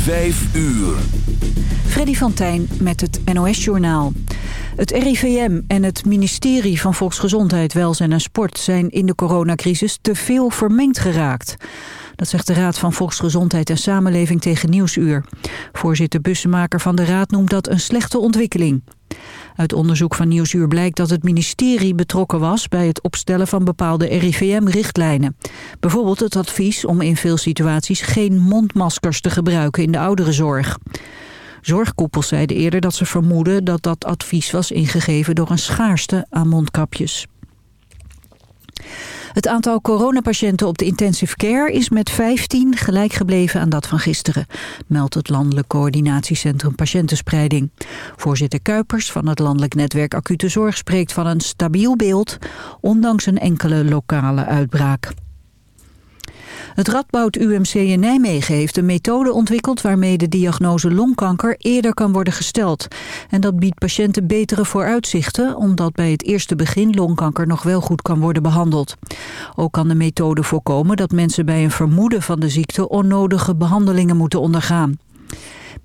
Vijf uur. Freddy van Tijn met het NOS-journaal. Het RIVM en het ministerie van Volksgezondheid, Welzijn en Sport... zijn in de coronacrisis te veel vermengd geraakt. Dat zegt de Raad van Volksgezondheid en Samenleving tegen Nieuwsuur. Voorzitter Bussemaker van de Raad noemt dat een slechte ontwikkeling. Uit onderzoek van Nieuwsuur blijkt dat het ministerie betrokken was... bij het opstellen van bepaalde RIVM-richtlijnen. Bijvoorbeeld het advies om in veel situaties geen mondmaskers te gebruiken in de ouderenzorg. Zorgkoepels zeiden eerder dat ze vermoeden dat dat advies was ingegeven door een schaarste aan mondkapjes. Het aantal coronapatiënten op de intensive care is met 15 gelijk gebleven aan dat van gisteren, meldt het Landelijk Coördinatiecentrum Patiëntenspreiding. Voorzitter Kuipers van het Landelijk Netwerk Acute Zorg spreekt van een stabiel beeld, ondanks een enkele lokale uitbraak. Het Radboud UMC in Nijmegen heeft een methode ontwikkeld... waarmee de diagnose longkanker eerder kan worden gesteld. En dat biedt patiënten betere vooruitzichten... omdat bij het eerste begin longkanker nog wel goed kan worden behandeld. Ook kan de methode voorkomen dat mensen bij een vermoeden van de ziekte... onnodige behandelingen moeten ondergaan.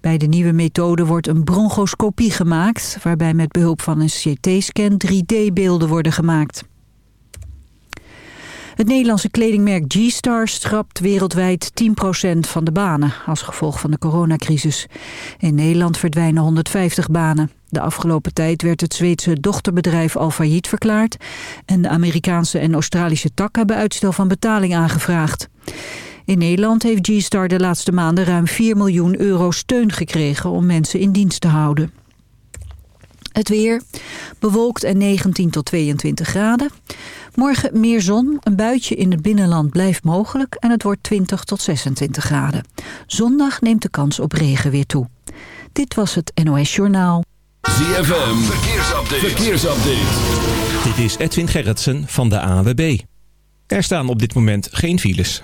Bij de nieuwe methode wordt een bronchoscopie gemaakt... waarbij met behulp van een CT-scan 3D-beelden worden gemaakt. Het Nederlandse kledingmerk G-Star schrapt wereldwijd 10% van de banen als gevolg van de coronacrisis. In Nederland verdwijnen 150 banen. De afgelopen tijd werd het Zweedse dochterbedrijf al failliet verklaard en de Amerikaanse en Australische tak hebben uitstel van betaling aangevraagd. In Nederland heeft G-Star de laatste maanden ruim 4 miljoen euro steun gekregen om mensen in dienst te houden. Het weer, bewolkt en 19 tot 22 graden. Morgen meer zon, een buitje in het binnenland blijft mogelijk... en het wordt 20 tot 26 graden. Zondag neemt de kans op regen weer toe. Dit was het NOS Journaal. ZFM, verkeersupdate. verkeersupdate. Dit is Edwin Gerritsen van de AWB. Er staan op dit moment geen files.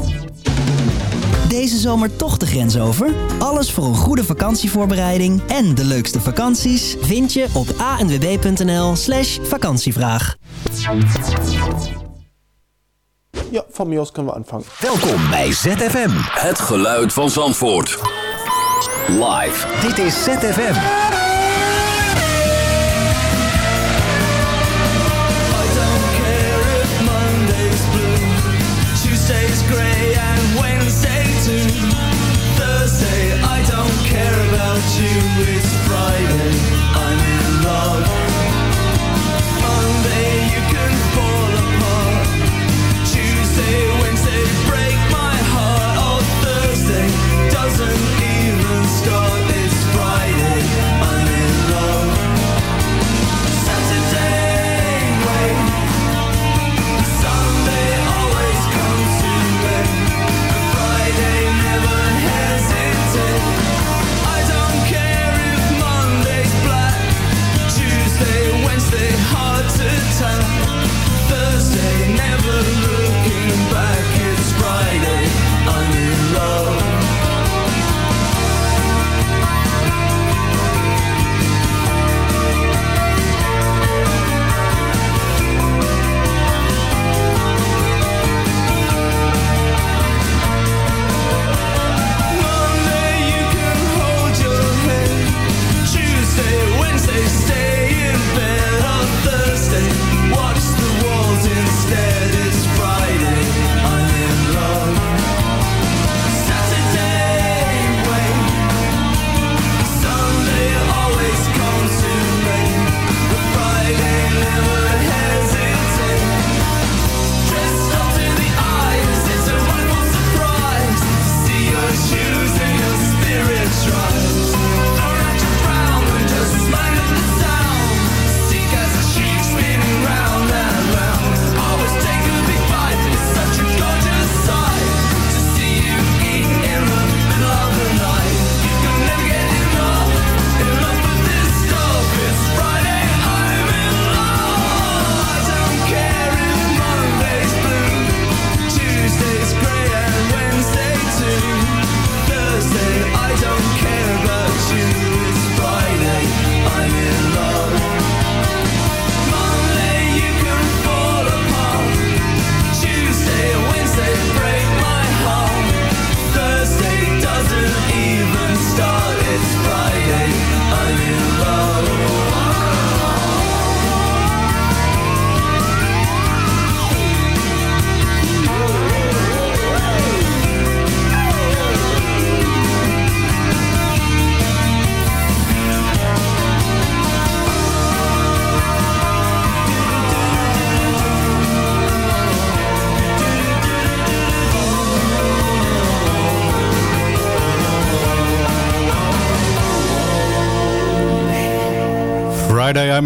Deze zomer toch de grens over? Alles voor een goede vakantievoorbereiding en de leukste vakanties vind je op anwb.nl slash vakantievraag. Ja, van mij aus kunnen we aanvangen. Welkom bij ZFM. Het geluid van Zandvoort. Live. Dit is ZFM.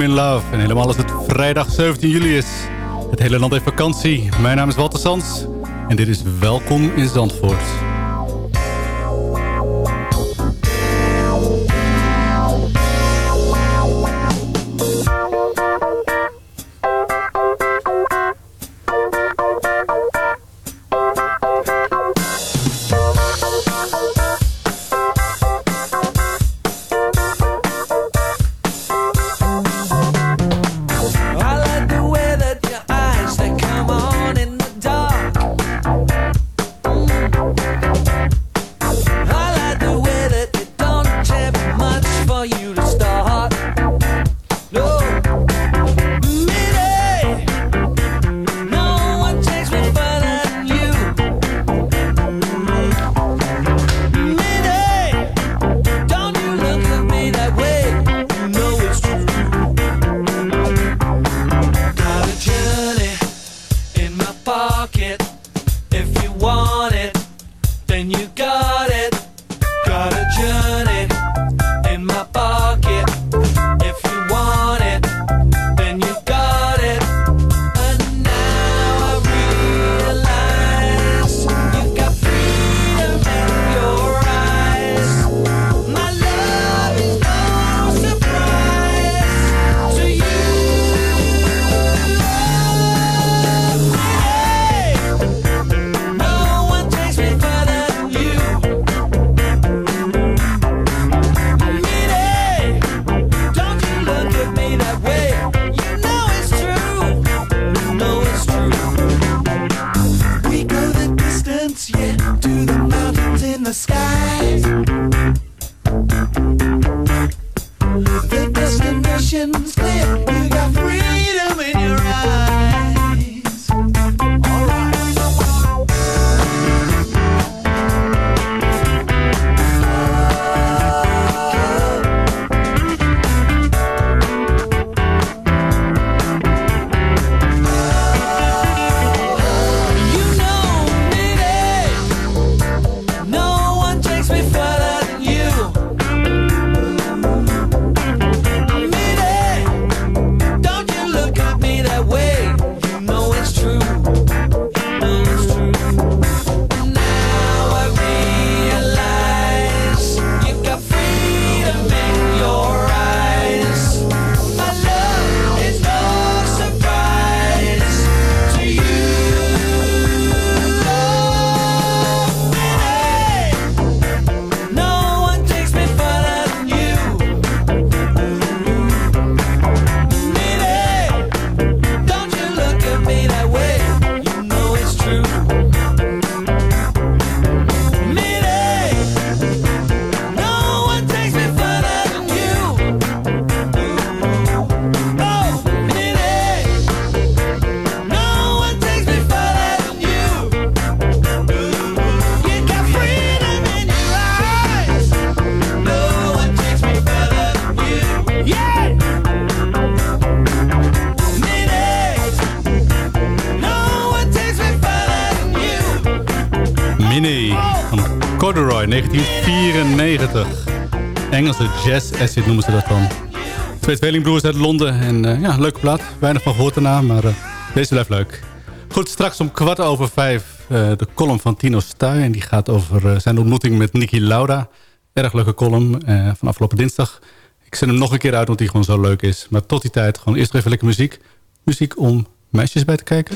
In Love. En helemaal als het vrijdag 17 juli is. Het hele land heeft vakantie. Mijn naam is Walter Sans. En dit is Welkom in Zandvoort. 1994. Engelse jazz acid noemen ze dat dan. Twee tweelingbroers uit Londen. En eh, ja, leuke plaat. Weinig van gehoord daarna, maar eh, deze blijft leuk. Goed, straks om kwart over vijf eh, de column van Tino Stuy. En die gaat over zijn ontmoeting met Niki Lauda. Erg leuke column van afgelopen dinsdag. Ik zet hem nog een keer uit, want die gewoon zo leuk is. Maar tot die tijd gewoon eerst even lekker muziek. Muziek om meisjes bij te kijken.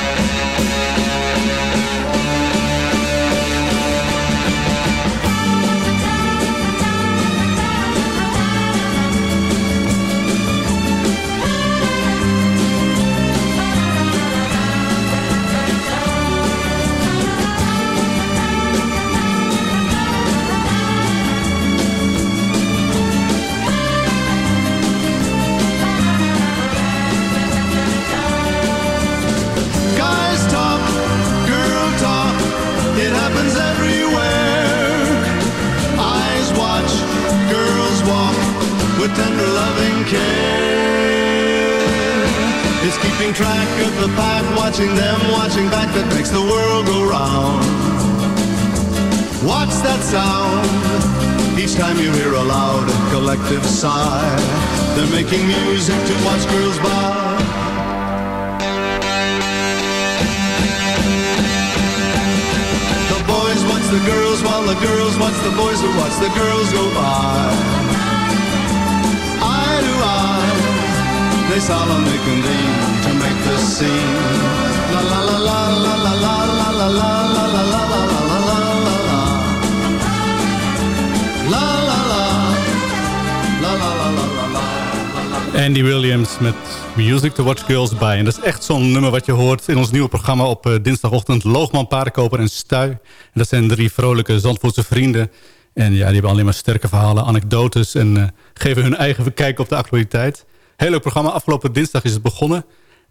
Met Music to Watch Girls By. En dat is echt zo'n nummer wat je hoort in ons nieuwe programma op eh, dinsdagochtend. Loogman, Paardenkoper en Stui. En dat zijn drie vrolijke Zandvoortse vrienden. En ja, die hebben alleen maar sterke verhalen, anekdotes... en eh, geven hun eigen kijk op de actualiteit. Heel leuk programma. Afgelopen dinsdag is het begonnen.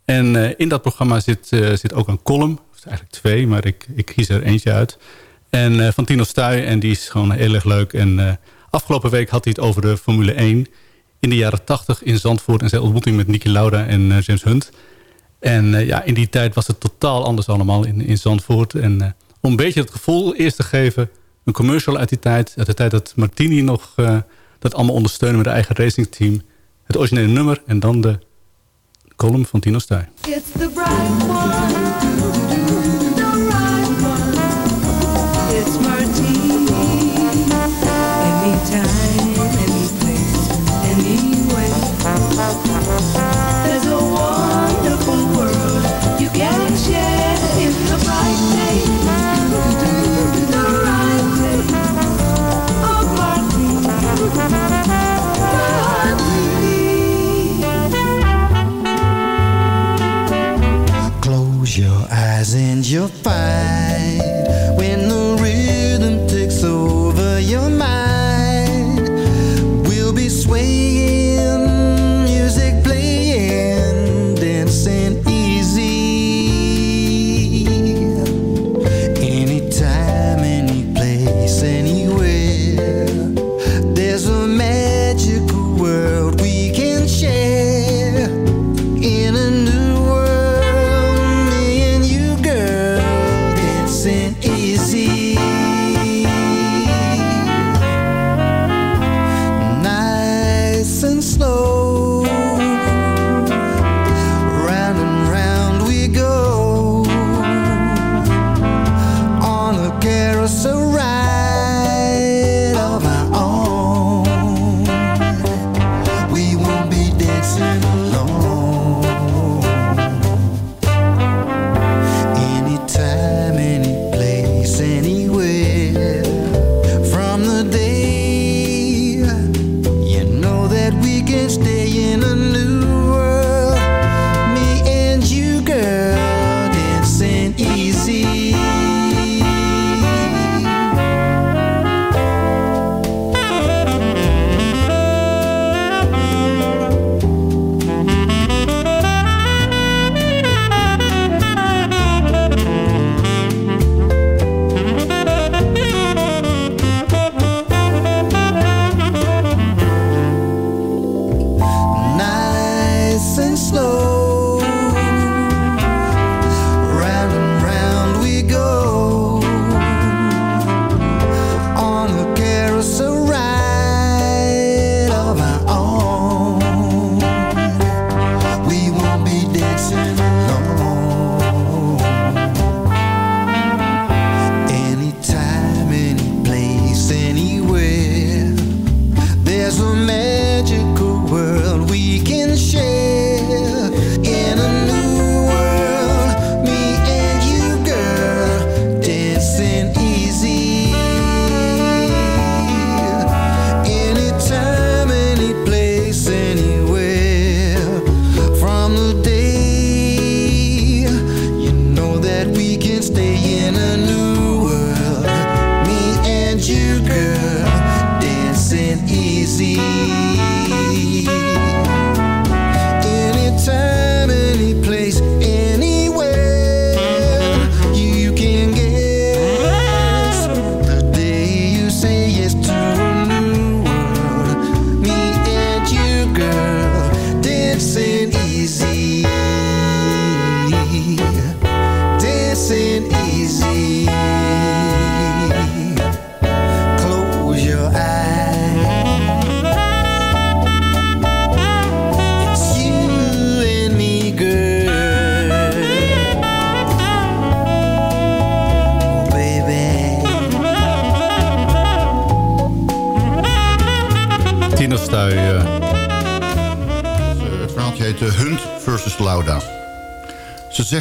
En eh, in dat programma zit, zit ook een column. Is eigenlijk twee, maar ik, ik kies er eentje uit. En van Tino Stuy. En die is gewoon heel erg leuk. En afgelopen week had hij het over de Formule 1 in de jaren 80 in Zandvoort. En zijn ontmoeting met Niki Lauda en eh, James Hunt. En eh, ja, in die tijd was het totaal anders allemaal in, in Zandvoort. En eh, om een beetje het gevoel eerst te geven... een commercial uit die tijd. Uit de tijd dat Martini nog dat allemaal ondersteunde met een eigen racingteam. Het originele nummer en dan de column van Tino Stuy. It's the bright one. It's Martini. Anytime, Fine.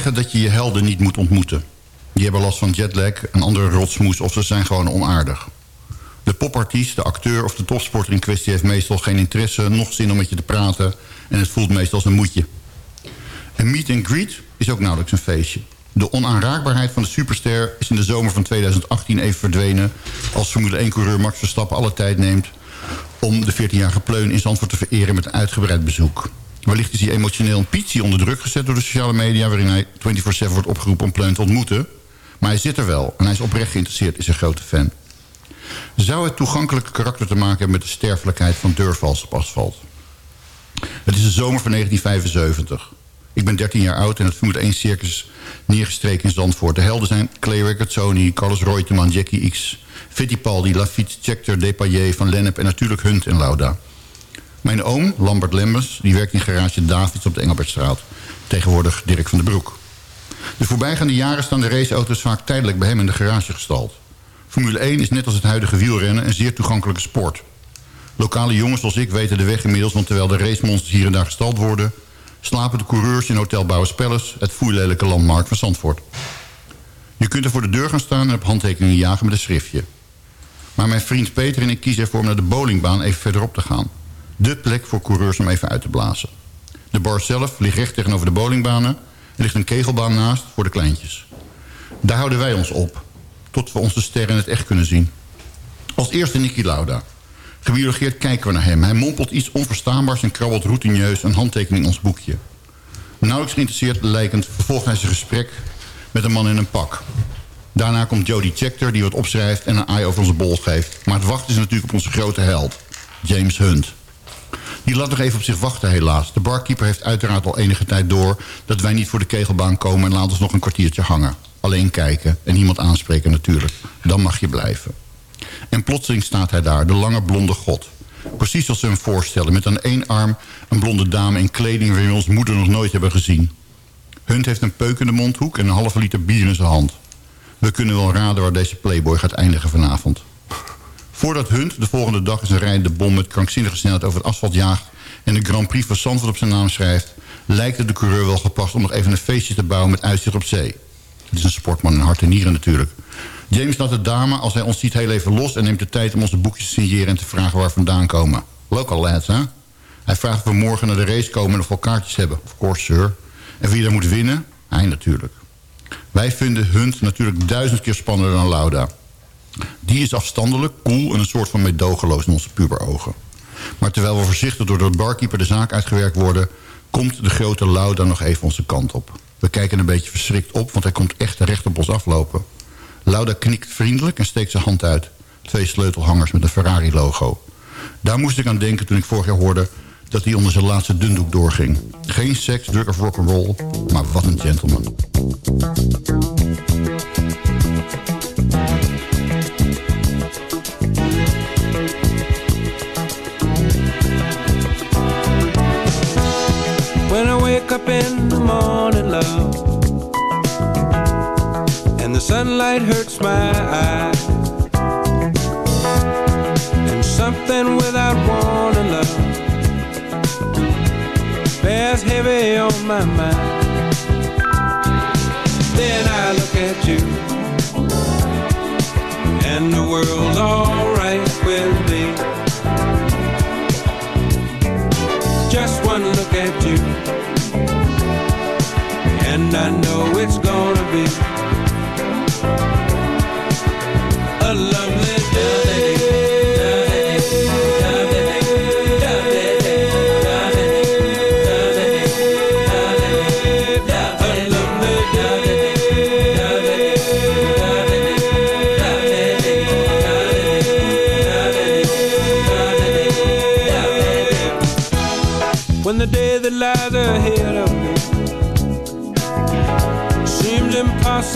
Dat je je helden niet moet ontmoeten. Die hebben last van jetlag, een andere rotsmoes of ze zijn gewoon onaardig. De popartiest, de acteur of de topsporter in kwestie... heeft meestal geen interesse, nog zin om met je te praten... en het voelt meestal als een moedje. Een meet and greet is ook nauwelijks een feestje. De onaanraakbaarheid van de superster is in de zomer van 2018 even verdwenen... als Formule 1-coureur Max Verstappen alle tijd neemt... om de 14-jarige pleun in Zandvoort te vereren met een uitgebreid bezoek. Wellicht is hij emotioneel een pietje onder druk gezet door de sociale media... waarin hij 24-7 wordt opgeroepen om pleun te ontmoeten. Maar hij zit er wel en hij is oprecht geïnteresseerd, is een grote fan. Zou het toegankelijke karakter te maken hebben met de sterfelijkheid van deurvals op asfalt? Het is de zomer van 1975. Ik ben 13 jaar oud en het Formule 1 circus neergestreken in Zandvoort. De helden zijn Clay Riccardsoni, Carlos Reutemann, Jackie X... Fittipaldi, Lafitte, Scheckter, Depailler, Van Lennep en natuurlijk Hunt en Lauda. Mijn oom, Lambert Lembers, die werkt in garage Davids op de Engelbertstraat. Tegenwoordig Dirk van den Broek. De voorbijgaande jaren staan de raceauto's vaak tijdelijk bij hem in de garage gestald. Formule 1 is net als het huidige wielrennen een zeer toegankelijke sport. Lokale jongens zoals ik weten de weg inmiddels... want terwijl de racemonsters hier en daar gestald worden... slapen de coureurs in Hotel Bouwers het foeilelijke landmark van Zandvoort. Je kunt er voor de deur gaan staan en op handtekeningen jagen met een schriftje. Maar mijn vriend Peter en ik kiezen ervoor om naar de bowlingbaan even verderop te gaan. De plek voor coureurs om even uit te blazen. De bar zelf ligt recht tegenover de bowlingbanen... Er ligt een kegelbaan naast voor de kleintjes. Daar houden wij ons op. Tot we onze sterren in het echt kunnen zien. Als eerste Nicky Lauda. Gebiologeerd kijken we naar hem. Hij mompelt iets onverstaanbaars en krabbelt routineus een handtekening in ons boekje. Nauwelijks geïnteresseerd lijkend vervolgt hij zijn gesprek met een man in een pak. Daarna komt Jodie Checker die wat opschrijft en een eye over onze bol geeft. Maar het wachten is natuurlijk op onze grote held, James Hunt. Die laat nog even op zich wachten helaas. De barkeeper heeft uiteraard al enige tijd door... dat wij niet voor de kegelbaan komen en laat ons nog een kwartiertje hangen. Alleen kijken en niemand aanspreken natuurlijk. Dan mag je blijven. En plotseling staat hij daar, de lange blonde god. Precies zoals ze hem voorstellen. Met aan één arm een blonde dame in kleding... waarin we ons moeder nog nooit hebben gezien. Hunt heeft een peuk in de mondhoek en een halve liter bier in zijn hand. We kunnen wel raden waar deze playboy gaat eindigen vanavond. Voordat Hunt de volgende dag zijn rijdende bom met krankzinnige snelheid over het asfalt jaagt... en de Grand Prix van Zandvoort op zijn naam schrijft... lijkt het de coureur wel gepast om nog even een feestje te bouwen met uitzicht op zee. Het is een sportman in hart en nieren natuurlijk. James laat de dame, als hij ons ziet, heel even los... en neemt de tijd om onze boekjes te signeren en te vragen waar vandaan komen. Local lads, hè? Hij vraagt of we morgen naar de race komen en of we kaartjes hebben. Of course, sir. En wie daar moet winnen? Hij natuurlijk. Wij vinden Hunt natuurlijk duizend keer spannender dan Lauda. Die is afstandelijk, cool en een soort van meedogenloos in onze puberogen. Maar terwijl we voorzichtig door de barkeeper de zaak uitgewerkt worden... komt de grote Lauda nog even onze kant op. We kijken een beetje verschrikt op, want hij komt echt recht op ons aflopen. Lauda knikt vriendelijk en steekt zijn hand uit. Twee sleutelhangers met een Ferrari-logo. Daar moest ik aan denken toen ik vorig jaar hoorde dat hij onder zijn laatste dundoek doorging. Geen seks, drug of rock'n'roll, maar wat een gentleman. Sunlight hurts my eyes, and something without warning, love, bears heavy on my mind.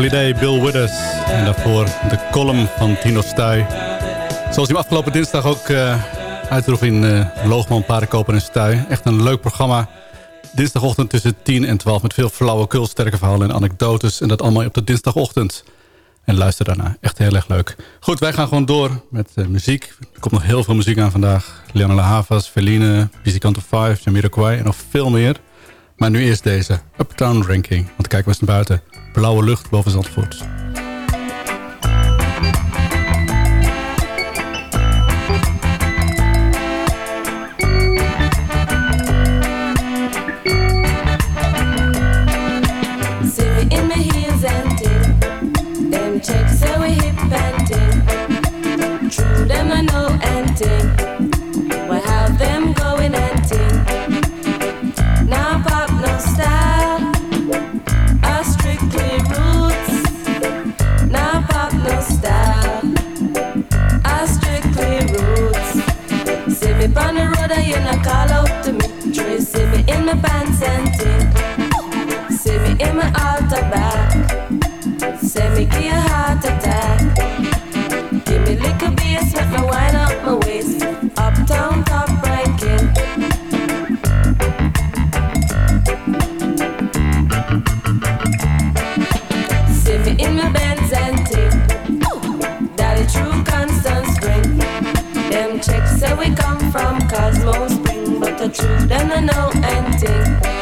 lovely Bill Withers. En daarvoor de column van Tino Stuy. Zoals hij afgelopen dinsdag ook uh, in uh, Loogman, Paardenkoper en Stuy. Echt een leuk programma. Dinsdagochtend tussen 10 en 12 met veel flauwekul, sterke verhalen en anekdotes. En dat allemaal op de dinsdagochtend. En luister daarna. Echt heel erg leuk. Goed, wij gaan gewoon door met uh, muziek. Er komt nog heel veel muziek aan vandaag. Leona La Havas, Feline, Pizzicanto 5, Jamiroquai en nog veel meer. Maar nu eerst deze. Uptown Ranking. Want kijken we eens naar buiten. Blauwe lucht boven Zandvoort. Me on the road and you not call out to me. Try see me in my pants and ting. See me in my altar back. Say me give a heart attack. Spring, but the truth them I know and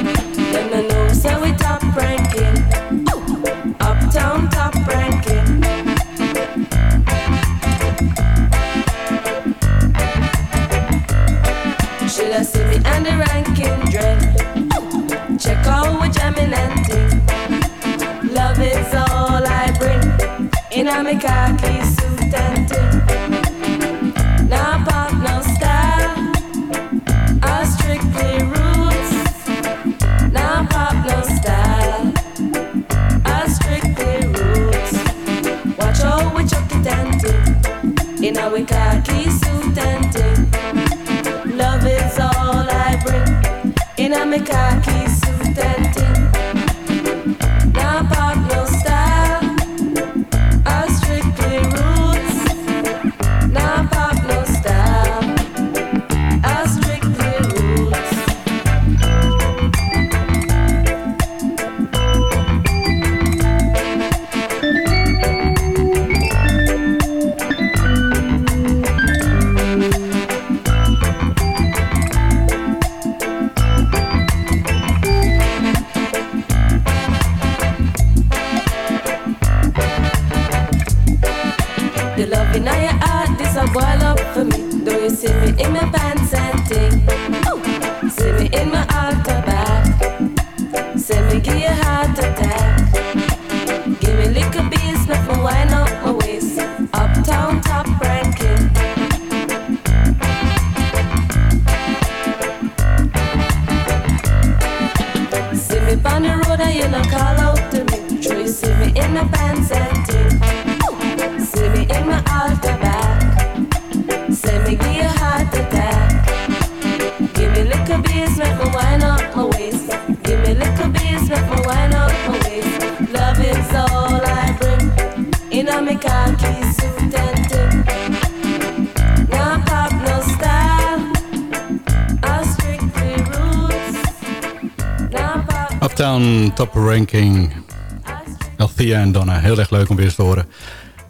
Uptown top ranking. Althea en Donna, heel erg leuk om weer te horen.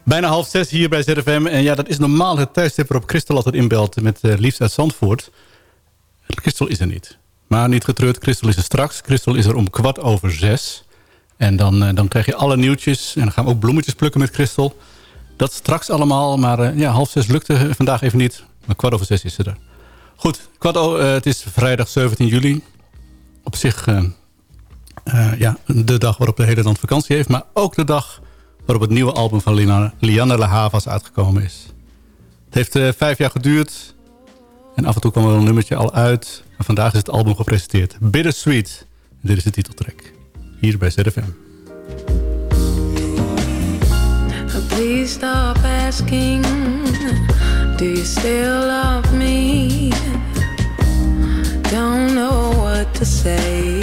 Bijna half zes hier bij ZFM. En ja, dat is normaal het tijdstip waarop Christel altijd inbelt met uh, liefst uit Zandvoort. Christel is er niet. Maar niet getreurd, Christel is er straks. Christel is er om kwart over zes. En dan, uh, dan krijg je alle nieuwtjes. En dan gaan we ook bloemetjes plukken met Christel. Dat straks allemaal. Maar uh, ja, half zes lukte vandaag even niet. Maar kwart over zes is ze er. Goed, kwart het is vrijdag 17 juli. Op zich ja, de dag waarop de hele land vakantie heeft. Maar ook de dag waarop het nieuwe album van Liana, Lianne La Havas uitgekomen is. Het heeft vijf jaar geduurd. En af en toe kwam er een nummertje al uit. En vandaag is het album gepresenteerd. Bittersweet. En dit is de titeltrack. Hier bij ZFM. Please stop asking Do you still love me? Don't know what to say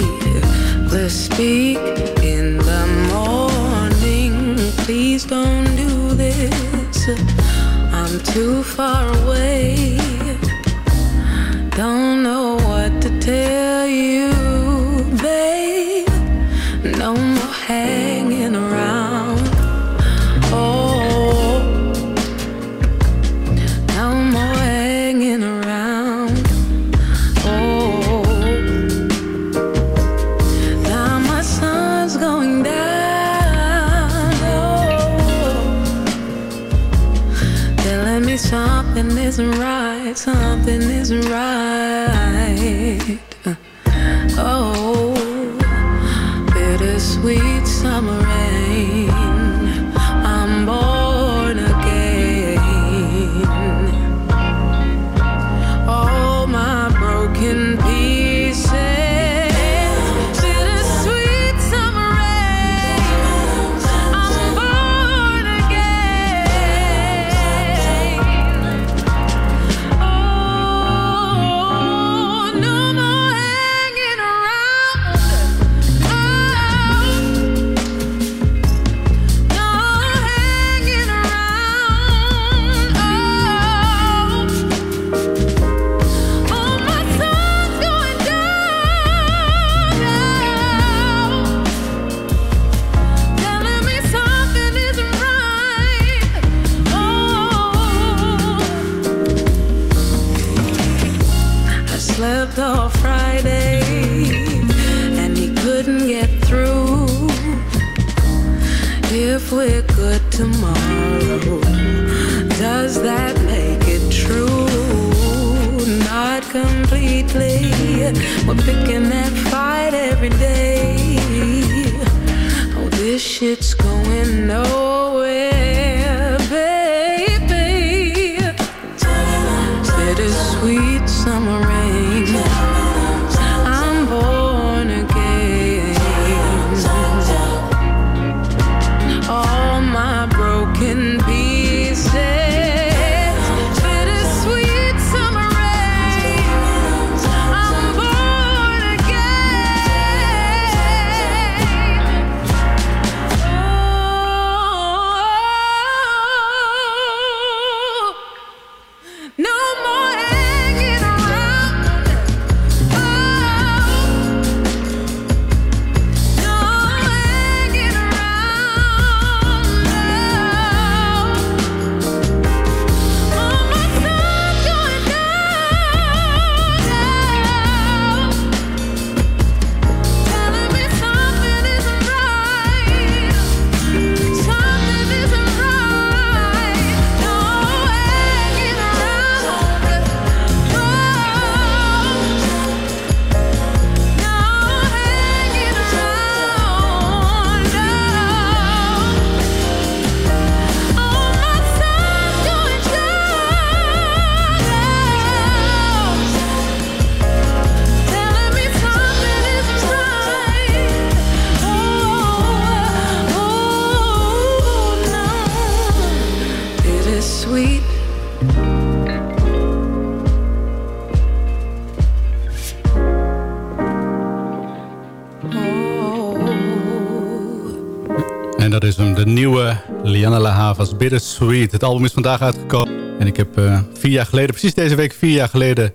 Let's speak in the morning. Please don't do this. I'm too far away. Don't know what to tell you, babe. No something isn't right. Something isn't right. We're picking that fight every day. Oh, this shit's going nowhere, nieuwe Liana La Havas, Bittersweet. Het album is vandaag uitgekomen. En ik heb uh, vier jaar geleden, precies deze week vier jaar geleden...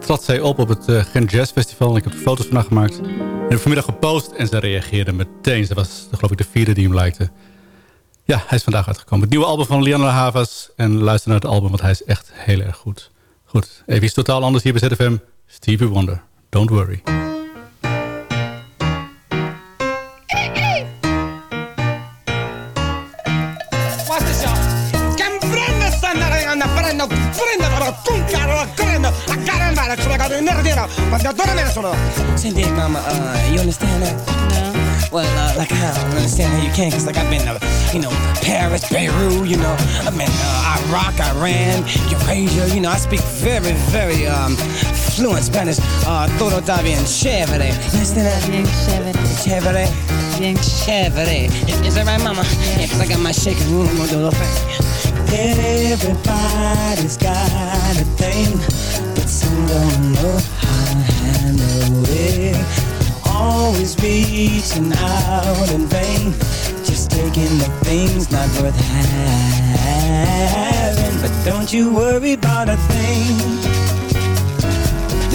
trad zij op op het uh, Gent Jazz Festival. En ik heb er foto's van haar gemaakt. heb vanmiddag gepost en ze reageerde meteen. Ze was geloof ik de vierde die hem likte. Ja, hij is vandaag uitgekomen. Het nieuwe album van Lianne Havas. En luister naar het album, want hij is echt heel erg goed. Goed, even iets totaal anders hier bij ZFM. Stevie Wonder, Don't Worry. Watch this, y'all. Can prende stanare andando prendo prendo però tu caro prendo a caramba la sono caduto in nero quando dove me ne sono Send it, mama. Uh, you understand that? No. Well, uh, like I don't understand how you can, cause like I've been to, you know, Paris, Beirut, you know, I've been uh, Iraq, Iran, Eurasia, you know, I speak very, very um, fluent Spanish. Uh, todo está bien chévere. Bien chévere. Chévere. Bien chévere. Is, is that right, mama? Cause I got my shaking room, do the thing. Everybody's got a thing, but some don't know how to handle it. Always reaching out in vain, just taking the things not worth having. But don't you worry about a thing.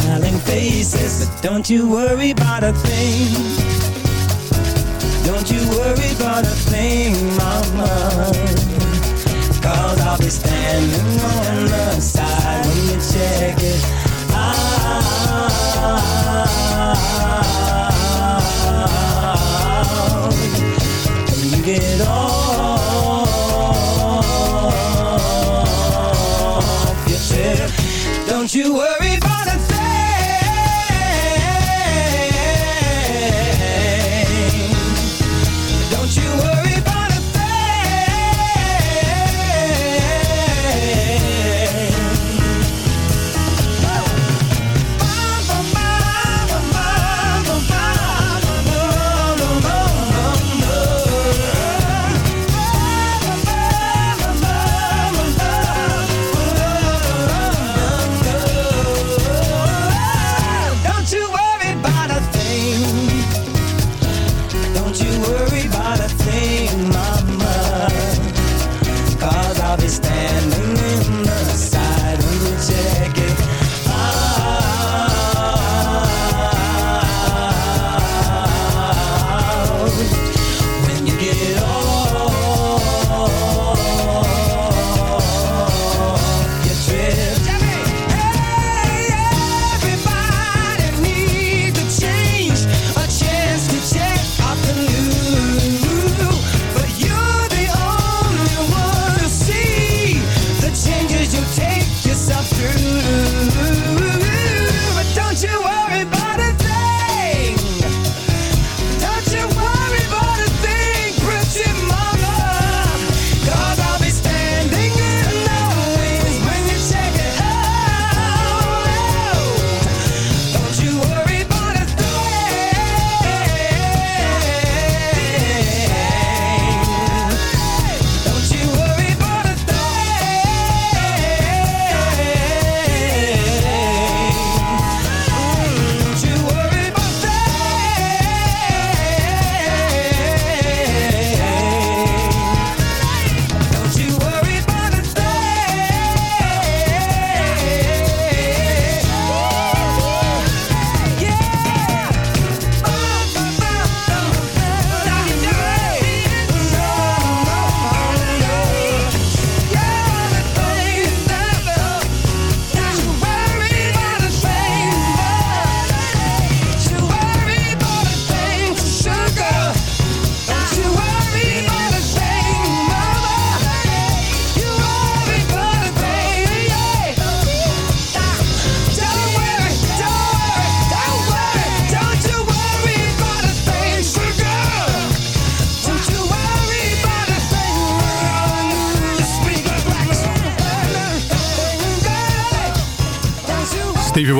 smiling faces. But don't you worry about a thing. Don't you worry about a thing, mama. Cause I'll be standing on the side when you check it out. When you get off your don't you worry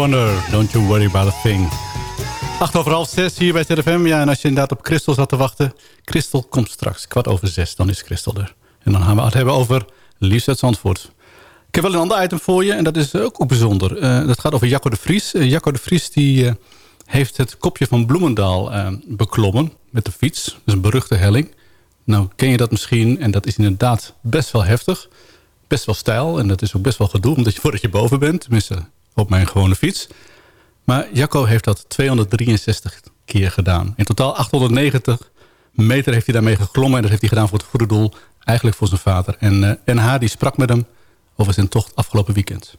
Don't You Worry About A Thing. Acht over half zes hier bij ZFM. Ja, en als je inderdaad op Christel zat te wachten... Christel komt straks, kwart over zes, dan is Christel er. En dan gaan we het hebben over Liefst uit Zandvoort. Ik heb wel een ander item voor je en dat is ook, ook bijzonder. Eh, dat gaat over Jacco de Vries. Eh, Jacco de Vries die, eh, heeft het kopje van Bloemendaal beklommen met de fiets. Dat is een beruchte helling. Nou ken je dat misschien en dat is inderdaad best wel heftig. Best wel stijl en dat is ook best wel gedoe... omdat je voordat je boven bent, tenminste op mijn gewone fiets... Maar Jacco heeft dat 263 keer gedaan. In totaal 890 meter heeft hij daarmee geklommen. En dat heeft hij gedaan voor het goede doel. Eigenlijk voor zijn vader. En uh, NH die sprak met hem over zijn tocht afgelopen weekend.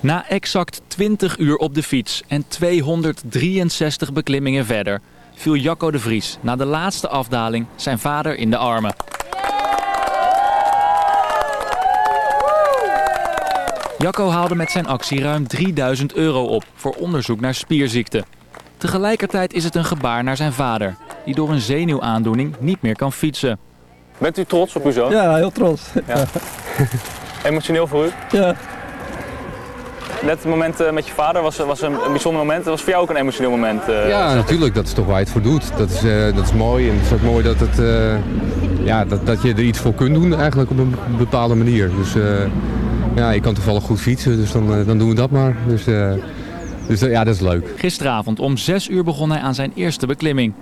Na exact 20 uur op de fiets en 263 beklimmingen verder... viel Jacco de Vries na de laatste afdaling zijn vader in de armen. Jacco haalde met zijn actie ruim 3000 euro op voor onderzoek naar spierziekte. Tegelijkertijd is het een gebaar naar zijn vader, die door een zenuwaandoening niet meer kan fietsen. Bent u trots op uw zoon? Ja, heel trots. Ja. Emotioneel voor u? Ja. Net het moment eh, met je vader was, was een, een bijzonder moment. Dat was voor jou ook een emotioneel moment. eh, Ja, natuurlijk. Dat is toch waar je het voor doet. Dat is, eh, dat is mooi. En het is ook mooi dat, het, eh, ja, dat, dat je er iets voor kunt doen eigenlijk op een bepaalde manier. Dus eh, ja, ik kan toevallig goed fietsen, dus dan, eh, dan doen we dat maar. Dus, eh, dus eh, ja, dat is leuk. Gisteravond om 6 uur begon hij aan zijn eerste beklimming.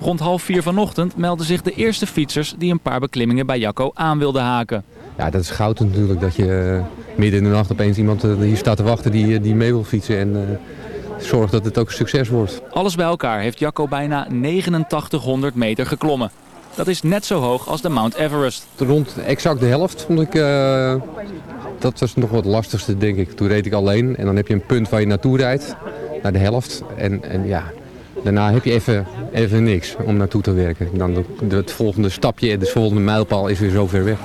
Rond half vier vanochtend meldden zich de eerste fietsers die een paar beklimmingen bij Jacco aan wilden haken. Ja, dat is goud natuurlijk dat je midden in de nacht opeens iemand hier staat te wachten die, die mee wil fietsen. En eh zorgt dat het ook een succes wordt. Alles bij elkaar heeft Jacco bijna 8900 meter geklommen. Dat is net zo hoog als de Mount Everest. Rond exact de helft vond ik, eh, dat was nog wat lastigste denk ik. Toen reed ik alleen en dan heb je een punt waar je naartoe rijdt, naar de helft. En, en ja, daarna heb je even, even niks om naartoe te werken. Dan de- de- het volgende stapje, de volgende mijlpaal is weer zo ver weg.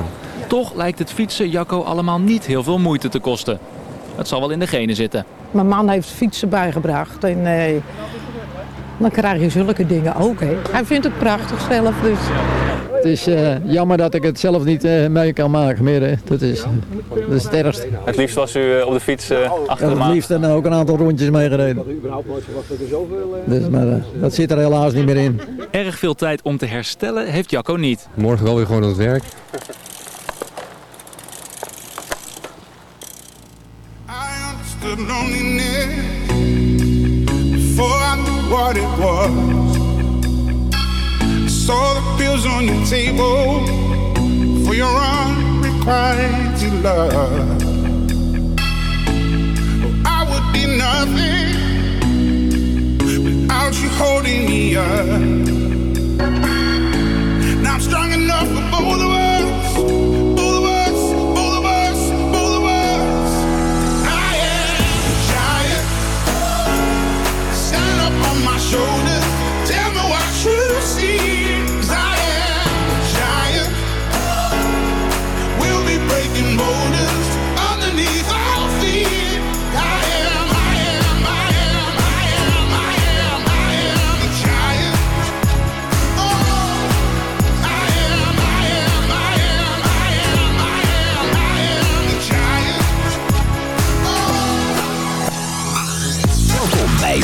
Toch lijkt het fietsen Jacco allemaal niet heel veel moeite te kosten. Het zal wel in de genen zitten. Mijn man heeft fietsen bijgebracht en eh, dan krijg je zulke dingen ook. Hè. Hij vindt het prachtig zelf, dus... Het is eh, jammer dat ik het zelf niet eh, mee kan maken meer. hè. Dat is, dat is het ergste. Het liefst was u eh, op de fiets eh, achter de het liefst dan ook een aantal rondjes meegereden. Dus, maar eh, dat zit er helaas niet meer in. Erg veel tijd om te herstellen heeft Jacco niet. Morgen wel weer gewoon aan het werk. understood loneliness before I knew what it was. I saw the pills on your table for your unrequited love. Oh, I would be nothing without you holding me up. Now I'm strong enough for both of us.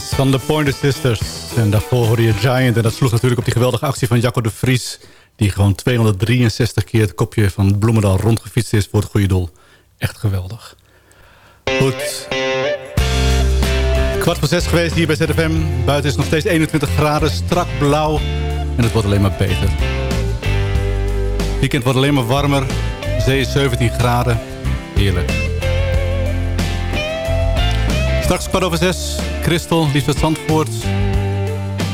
Van de Pointer Sisters. En daarvoor hoorde je Giant. En dat sloeg natuurlijk op die geweldige actie van Jacco de Vries... die gewoon 263 keer het kopje van Bloemendaal rondgefietst is voor het goede doel. Echt geweldig. Goed. Kwart voor zes geweest hier bij ZFM. Buiten is nog steeds 21 graden, strak blauw. En het wordt alleen maar beter. Het weekend wordt alleen maar warmer. Zee is 17 graden. Heerlijk. Straks kwart over zes Christel, Liefde Zandvoort.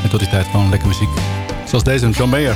En tot die tijd gewoon lekker muziek. Zoals deze, John Mayer.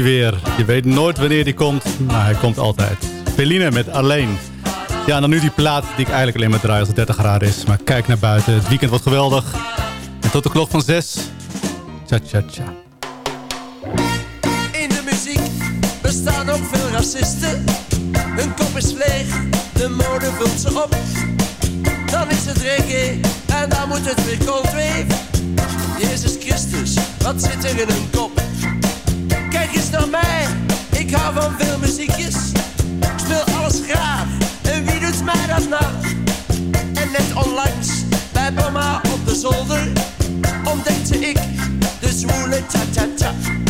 Weer. Je weet nooit wanneer hij komt, maar hij komt altijd. Feline met Alleen. Ja, en dan nu die plaat die ik eigenlijk alleen maar draai als het 30 graden is. Maar kijk naar buiten, het weekend wordt geweldig. En tot de klok van 6. Tja, tja, tja. In de muziek bestaan ook veel racisten. Hun kop is leeg, de mode vult ze op. Dan is het reggae en dan moet het weer coldwave. Jezus Christus, wat zit er in hun kop? Kijk eens naar mij, ik hou van veel muziekjes. Ik speel alles graag, en wie doet mij dat nou? En net onlangs, bij mama op de zolder, ontdekte ik de zwoele cha-cha-cha.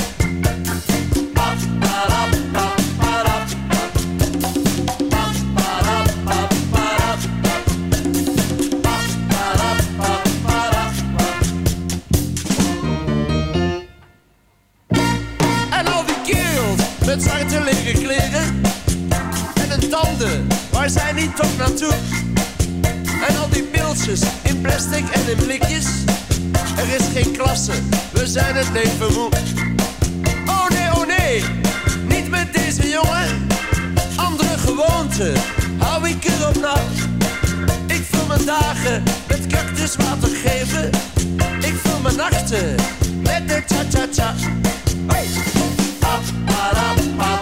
Er is geen klasse, we zijn het leven moe Oh nee, oh nee, niet met deze jongen. Andere gewoonten, hou ik erop na. Ik vul mijn dagen met cactuswater geven. Ik vul mijn nachten met de cha-cha-cha. Hey! dansen,